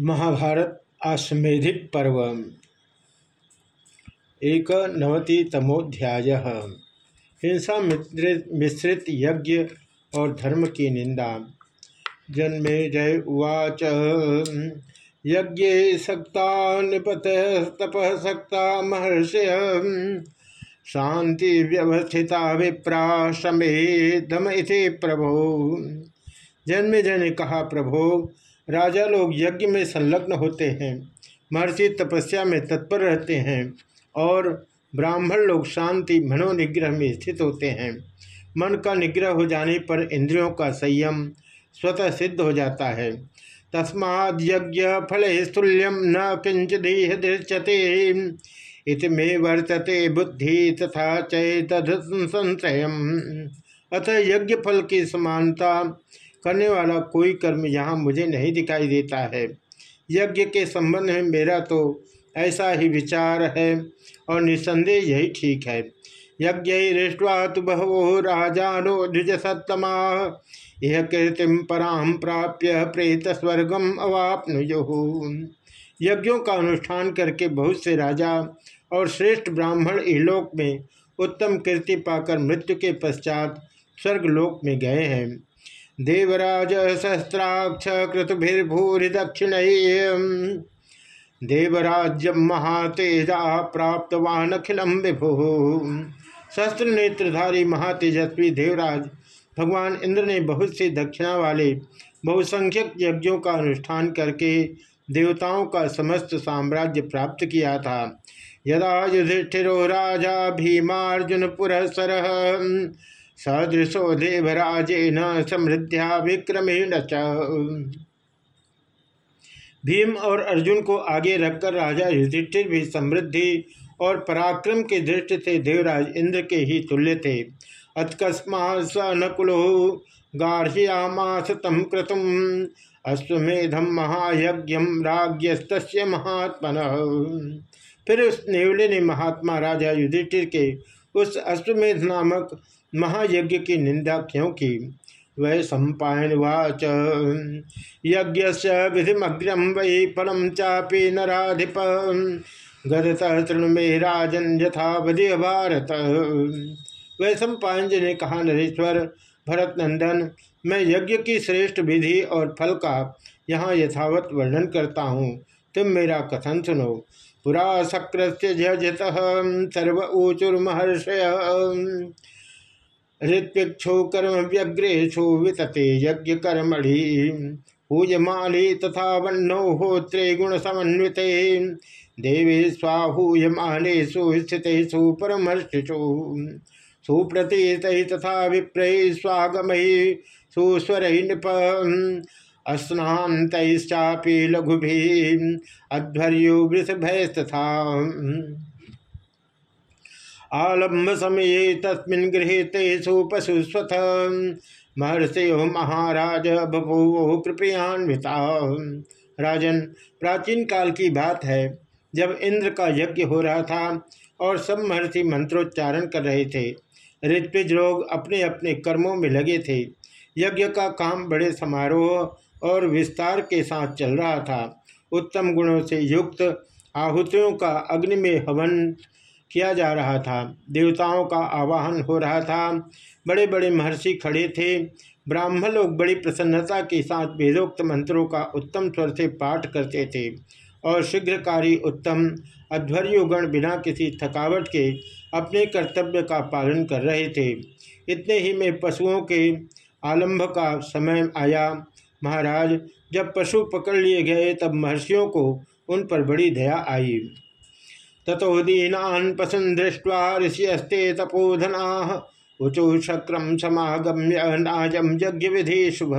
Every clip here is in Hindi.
महाभारत आश्वेधिक पर्व एक नवतितमोध्याय हिंसा मिश्रित यज्ञ और धर्म की निंदा। जन्मे जय उवाच। यज्ञ सक्ता निपत, तप सक्ता शांति व्यवस्थिता विप्रा शमे दम इति प्रभो। जन्मे जन कहा, प्रभो राजा लोग यज्ञ में संलग्न होते हैं। महर्षि तपस्या में तत्पर रहते हैं और ब्राह्मण लोग शांति, मनोनिग्रह में स्थित होते हैं। मन का निग्रह हो जाने पर इंद्रियों का संयम स्वतः सिद्ध हो जाता है। तस्माद यज्ञ फल स्तुल्यम न किंचदीह दृश्यते इतमे वर्तते बुद्धि तथा चैत संशय अतः यज्ञ फल की समानता करने वाला कोई कर्म यहाँ मुझे नहीं दिखाई देता है। यज्ञ के संबंध में मेरा तो ऐसा ही विचार है और निसंदेह यही ठीक है। यज्ञ ऋष्वा तो बहवो राजानो द्विज सत्तमा। यह कीर्तिम पराम प्राप्य प्रेत स्वर्गम अवापनुयो। यज्ञों का अनुष्ठान करके बहुत से राजा और श्रेष्ठ ब्राह्मण इलोक में उत्तम कीर्ति पाकर मृत्यु के पश्चात स्वर्गलोक में गए हैं। देवराज सहस्राक्ष कृतभिर्भूरि दक्षिण देवराज्यम महातेजा प्राप्तवान अखिलम विभु। शस्त्र नेत्रधारी महातेजस्वी देवराज, भगवान इंद्र ने बहुत से दक्षिणा वाले बहुसंख्यक यज्ञों का अनुष्ठान करके देवताओं का समस्त साम्राज्य प्राप्त किया था। यदा युधिष्ठिरो राजा भीमार्जुन पुरस्सर सदृशो देवराजेन समृद्ध्या विक्रमेण भीम और अर्जुन को आगे रखकर राजा युधिष्ठिर भी समृद्धि और पराक्रम के दृष्टि से देवराज इंद्र के ही तुल्य थे। अतकस्मा स नकुलो गाढ़ियामास तम क्रतुम अश्वेधम महायज्ञम राज्यस्त महात्मन। फिर उस नेवले ने महात्मा राजा युधिष्ठिर के उस अश्वमेध नामक महायज्ञ की निंदा क्यों की वै सम्पावाच यज्ञ विधिमग्रम वै फलम चापी नाधिप गदतः तृण में राजन यथावधि भारत वै सम्पायन ने कहा, नरेश्वर, भरत नंदन, मैं यज्ञ की श्रेष्ठ विधि और फल का यहाँ यथावत वर्णन करता हूँ। तुम मेरा कथन सुनो। पुरा शक्र जत सर्व ऊचुर्महर्षय। ऋत्विक्षो कर्म व्यग्रेशो वितते यज्ञ कर्मणि। हूयमाले तथा वन्नो होत्रे गुण समन्विते। देवे स्वाहूयमालेषु स्थितेषु परमर्षिषु सुप्रतीत तथा विप्रय स्वागमयी सुस्वर नृप। अस्नातश्चापी लघुभि अध्वर्यो वृषभयस्तथा आलम्ब समय तस्मिन् गृहे तेषु पशुस्वथ महर्षयो महाराज, बभूवो कृपयान्विता। राजन, प्राचीन काल की बात है, जब इंद्र का यज्ञ हो रहा था और सब महर्षि मंत्रोच्चारण कर रहे थे, ऋत्विज लोग अपने अपने कर्मों में लगे थे। यज्ञ का काम बड़े समारोह और विस्तार के साथ चल रहा था। उत्तम गुणों से युक्त आहुतियों का अग्नि में हवन किया जा रहा था। देवताओं का आवाहन हो रहा था। बड़े बड़े महर्षि खड़े थे। ब्राह्मण लोग बड़ी प्रसन्नता के साथ वेदोक्त मंत्रों का उत्तम स्वर से पाठ करते थे और शीघ्रकारी उत्तम अध्वर्युगण बिना किसी थकावट के अपने कर्तव्य का पालन कर रहे थे। इतने ही में पशुओं के आलंभ का समय आया। महाराज, जब पशु पकड़ लिए गए तब महर्षियों को उन पर बड़ी दया आई। ततो दीनान पसन दृष्ट्वा ऋषियस्ते तपोधना। उचु शक्रम समागम्य नाजम यज्ञ विधि शुभ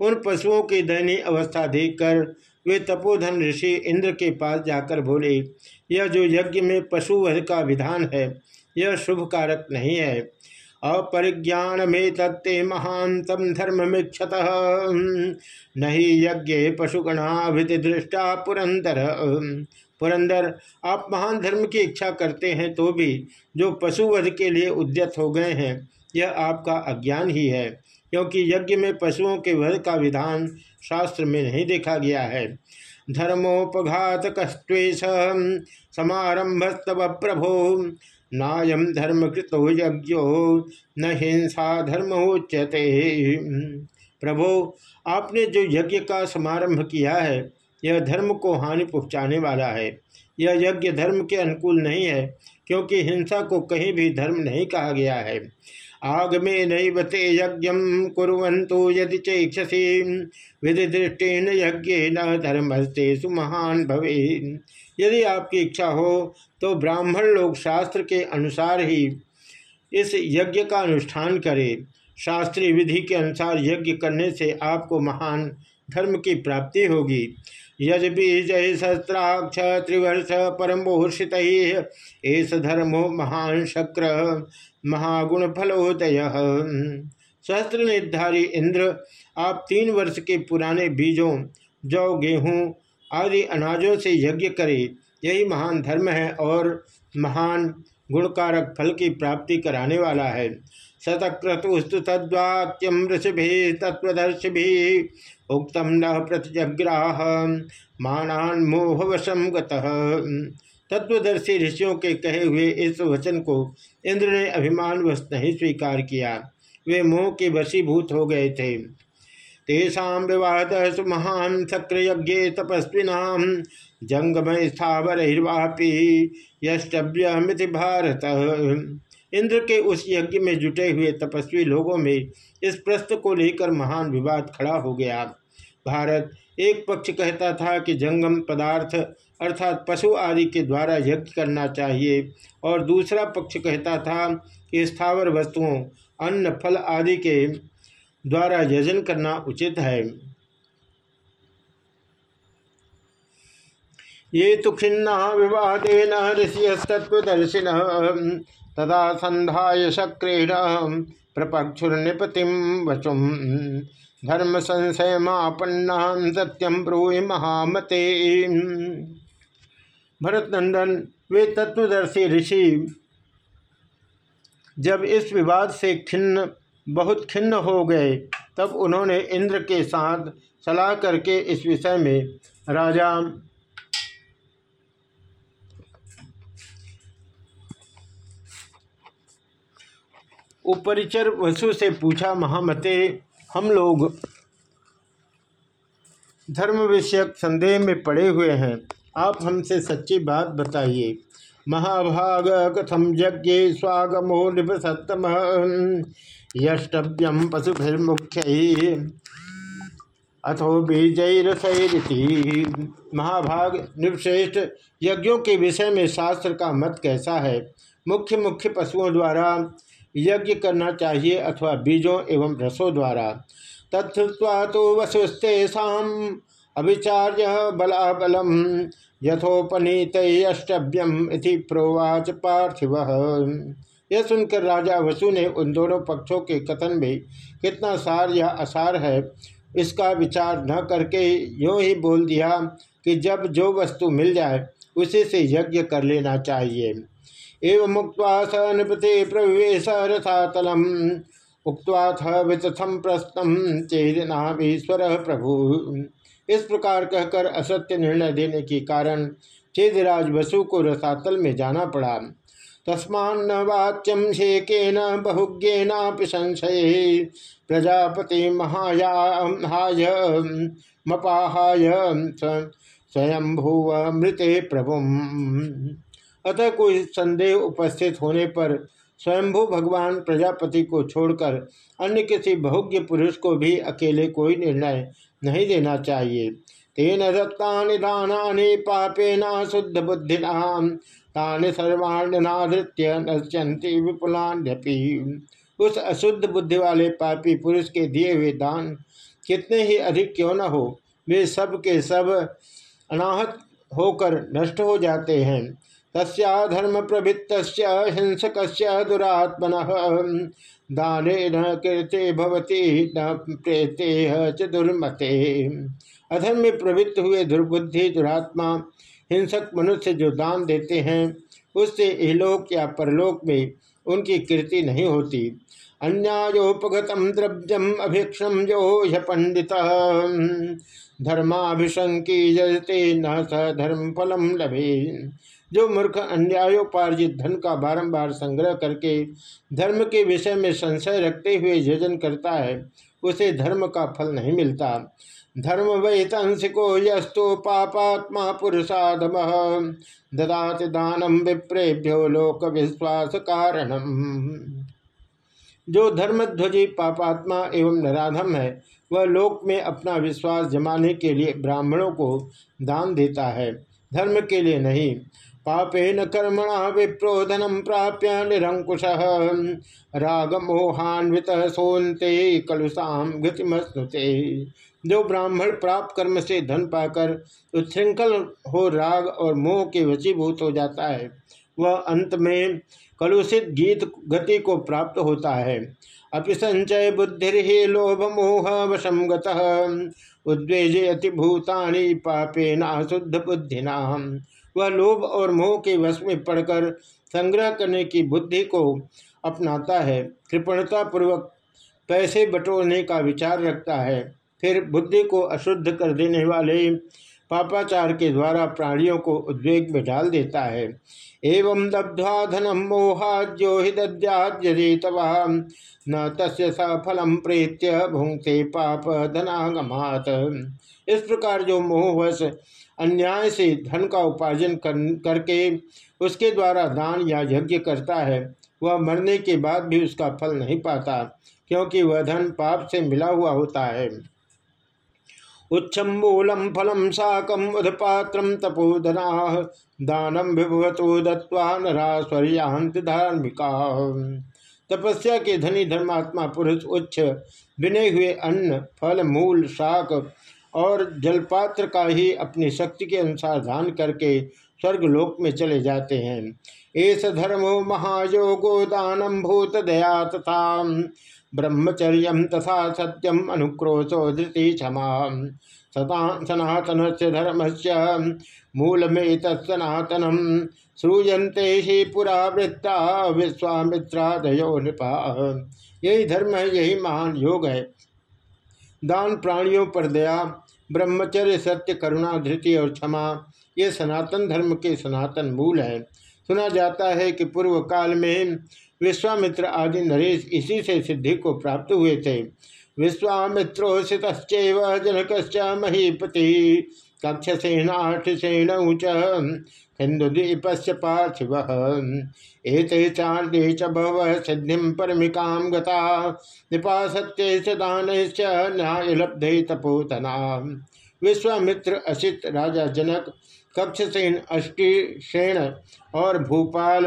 उन पशुओं की दयनीय अवस्था देखकर वे तपोधन ऋषि इंद्र के पास जाकर बोले, यह जो यज्ञ में पशुवध का विधान है, यह शुभ कारक नहीं है। अपरिज्ञान में तत्ते महानतम धर्म मिक्षत नहीं यज्ञ पशुगणा दृष्टा पुरंदर पुरंदर आप महान धर्म की इच्छा करते हैं तो भी जो पशुवध के लिए उद्यत हो गए हैं, यह आपका अज्ञान ही है, क्योंकि यज्ञ में पशुओं के वध का विधान शास्त्र में नहीं देखा गया है। धर्मोपघात कस्वेश समारंभ तव प्रभो नायम धर्म यज्ञो, न हिंसा धर्म उच्यते। प्रभो, आपने जो यज्ञ का समारंभ किया है यह धर्म को हानि पहुँचाने वाला है। यह यज्ञ धर्म के अनुकूल नहीं है, क्योंकि हिंसा को कहीं भी धर्म नहीं कहा गया है। आग में नैवते यज्ञ कुरंतु यदि चेक्षसी विधि दृष्टिन यज्ञ न धर्म धर्मस्ते सुमहान भवे यदि आपकी इच्छा हो तो ब्राह्मण लोग शास्त्र के अनुसार ही इस यज्ञ का अनुष्ठान करें। शास्त्रीय विधि के अनुसार यज्ञ करने से आपको महान धर्म की प्राप्ति होगी। यजबीज सहस्राक्ष त्रिवर्ष परम परमोहर्षित एस धर्मो महान शक्र महागुण फलोदय सहस्त्र निर्धारी इंद्र आप तीन वर्ष के पुराने बीजों, जौ, गेहूँ आदि अनाजों से यज्ञ करें। यही महान धर्म है और महान गुणकारक फल की प्राप्ति कराने वाला है। शतक्रतुस्तु तद्वाक्यम ऋषि तत्वदर्शि उक्तम न प्रतिजग्राह मानान मोहवशम तत्वदर्शी ऋषियों के कहे हुए इस वचन को इंद्र ने अभिमान अभिमानवश नहीं स्वीकार किया। वे मोह के वशीभूत हो गए थे। तेषा विवाद सुमहान शक्रयज्ञ तपस्विना जंगमय स्थावरवापी यष्टव्यमिति भारत। इंद्र के उस यज्ञ में जुटे हुए तपस्वी लोगों में इस प्रश्न को लेकर महान विवाद खड़ा हो गया। भारत एक पक्ष कहता था कि जंगम पदार्थ अर्थात पशु आदि के द्वारा यज्ञ करना चाहिए और दूसरा पक्ष कहता था कि स्थावर वस्तुओं, अन्न, फल आदि के द्वारा यजन करना उचित है। ये तो खिन्ना विवादेन ऋषियस्तत्वदर्शिन तदा संध्याय शक्रेण प्रपक्षुर्निपतिम वचुम। धर्म संशयमापन्ना सत्यम ब्रूहि महामते। भरत नंदन वे तत्वदर्शी ऋषि, जब इस विवाद से खिन्न बहुत खिन्न हो गए। तब उन्होंने इंद्र के साथ सलाह करके इस विषय में राजा उपरिचर वसु से पूछा, महामते, हम लोग धर्म विषयक संदेह में पड़े हुए हैं। आप हमसे सच्ची बात बताइए। महाभाग कथम यज्ञ स्वागमो निपसतम यष्टव्यम पशुभिर्मुख्य। अथो बीजरसैरिति। महाभाग निश्रेष्ठ यज्ञों के विषय में शास्त्र का मत कैसा है? मुख्य मुख्य पशुओं द्वारा यज्ञ करना चाहिए अथवा बीजों एवं रसों द्वारा? तत्वा तो वसुस्तेषा अभिचार्य बलाबलम। यथोपनीत अष्टभ्यम इति प्रोवाच पार्थिव। यह सुनकर राजा वसु ने उन दोनों पक्षों के कथन में कितना सार या असार है, इसका विचार न करके यूँ ही बोल दिया कि जब जो वस्तु मिल जाए, उसी से यज्ञ कर लेना चाहिए। एवं मुक्त स नृपते प्रवेश रथातलम उक्वाथ वितथम प्रस्तम चेदनाभीश्वर प्रभु। इस प्रकार कहकर असत्य निर्णय देने के कारण चेदराज वसु को रसातल में जाना पड़ा। तस्मान वाच्यम शेकेन बहुज्ञेनापि संशय। प्रजापति महायाहाय मपाहाय स्वयंभुव मृते प्रभु अतः कोई संदेह उपस्थित होने पर स्वयंभू भगवान प्रजापति को छोड़कर अन्य किसी भोग्य पुरुष को भी अकेले कोई निर्णय नहीं देना चाहिए। तेन दत्ता दाना पापेना शुद्ध बुद्धिना, तानि सर्वाण्यनाधृत्य नश्यंती विपुलान्यपि। उस अशुद्ध बुद्धि वाले पापी पुरुष के दिए हुए दान कितने ही अधिक क्यों न हो, वे सब के सब अनाहत होकर नष्ट हो जाते हैं। तस्धर्म प्रवृत्त हिंसक दुरात्मन। दान न कीर्ते भवती, न प्रेते च दुर्मते। अधर्म में प्रवृत्त हुए दुर्बुद्धि, दुरात्मा, हिंसक मनुष्य जो दान देते हैं, उससे इहलोक या परलोक में उनकी कीर्ति नहीं होती। अन्यायोपगत द्रव्यम अभिक्षम जो पंडित। धर्माभिशंकी जजते न स धर्म फलम लभे। जो मूर्ख अन्यायोपार्जित धन का बारंबार संग्रह करके धर्म के विषय में संशय रखते हुए यजन करता है, उसे धर्म का फल नहीं मिलता। धर्म वैतंसिको यस्तु पापात्मा पुरुषादम। ददात दानम विप्रेभ्यो लोक विश्वास कारणम जो धर्मध्वजी पापात्मा एवं नराधम है, वह लोक में अपना विश्वास जमाने के लिए ब्राह्मणों को दान देता है। धर्म के लिए नहीं। पापे न कर्मणा विप्रोधनम प्राप्य निरंकुश। राग मोहान्वित सोनते कलुषाम गतिमस्नुते जो ब्राह्मण प्राप्त कर्म से धन पाकर उच्छृंखल हो राग और मोह के वशीभूत हो जाता है वह अंत में कलुषित गीत गति को प्राप्त होता है। अपि संचय बुद्धि लोभ मोह वशम गुद्वेजयति भूतानि पापे शुद्ध बुद्धिना वह लोभ और मोह के वश में पड़कर संग्रह करने की बुद्धि को अपनाता है। कृपणता पूर्वक पैसे बटोरने का विचार रखता है। फिर बुद्धि को अशुद्ध कर देने वाले पापाचार के द्वारा प्राणियों को उद्वेग में डाल देता है। एवं दब्ध्वा धनम मोहाद्यो ही दद्याद्यजेतवा न तस् सफलम प्रेत्य भुंगते पाप धनागमात इस प्रकार जो मोहवश अन्याय से धन का उपार्जन कर, करके उसके द्वारा दान या यज्ञ करता है वह मरने के बाद भी उसका फल नहीं पाता क्योंकि वह धन पाप से मिला हुआ होता है। उच्छम्बूलम फलम शाकम उदपात्रम तपोधना दानम विभवतो दत्वा नराश्वर्यांत धार्मिका। तपस्या के धनी धर्मात्मा पुरुष उच्च, बिने हुए अन्न, फल, मूल, शाक और जलपात्र का ही अपनी शक्ति के अनुसार दान करके स्वर्गलोक में चले जाते हैं। एस धर्मो महायोगो दानम भूत दया तथा ब्रह्मचर्य तथा सत्यम अनुक्रोशो धृति क्षमा। सता सनातन से धर्म से मूल में तत्सनातनम श्रूयते ही पुरा वृत्ता विश्वामित्रादयो नृपा। यही धर्म है, यही महान योग है। दान प्राणियों पर दया, ब्रह्मचर्य, सत्य, करुणा, धृति और क्षमा, ये सनातन धर्म के सनातन मूल है। सुना जाता है कि पूर्व काल में विश्वामित्र आदि नरेश इसी से सिद्धि को प्राप्त हुए थे। विश्वामित्रोषित जनक महीपति कक्ष सेनाठ सेन हिंदुदीप से पार्थिव। एक चांदे च भव सिद्धि परमिका गता निपासत्य दान न्याय लब्धे तपोतना विश्वामित्र असित राजा जनक, कक्षसेन अष्टिशेण और भूपाल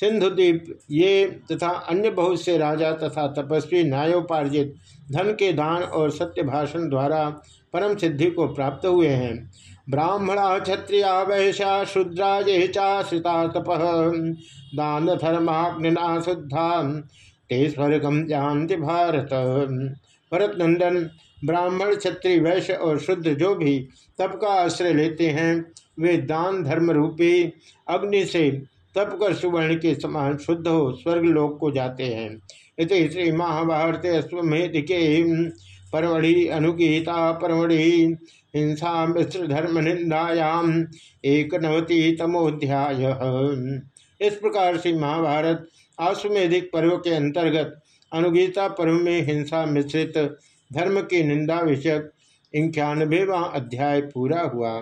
सिंधुदीप, ये तथा अन्य बहुत से राजा तथा तपस्वी न्यायोपार्जित धन के दान और सत्य भाषण द्वारा परम सिद्धि को प्राप्त हुए हैं। ब्राह्मणा क्षत्रिया वैश्या शूद्रा ये चाश्रिता तप। दान धर्माग्निना शुद्धा ते स्वर्गम जानते भारत। भरत नंदन ब्राह्मण क्षत्रिय वैश्य और शुद्ध जो भी तप का आश्रय लेते हैं, वे दान धर्म रूपी अग्नि से तप कर सुवर्ण के समान शुद्ध हो स्वर्गलोक को जाते हैं। इत श्री महाभारत अश्वमेध के परमढ़ि अनुगीता परमढ़ि हिंसा मिश्र धर्म निंदायाम एक नवति तमोध्याय इस प्रकार से महाभारत आश्वेधिक पर्व के अंतर्गत अनुगीता पर्व में हिंसा मिश्रित धर्म की निंदा विषयक इक्यानवेवा अध्याय पूरा हुआ।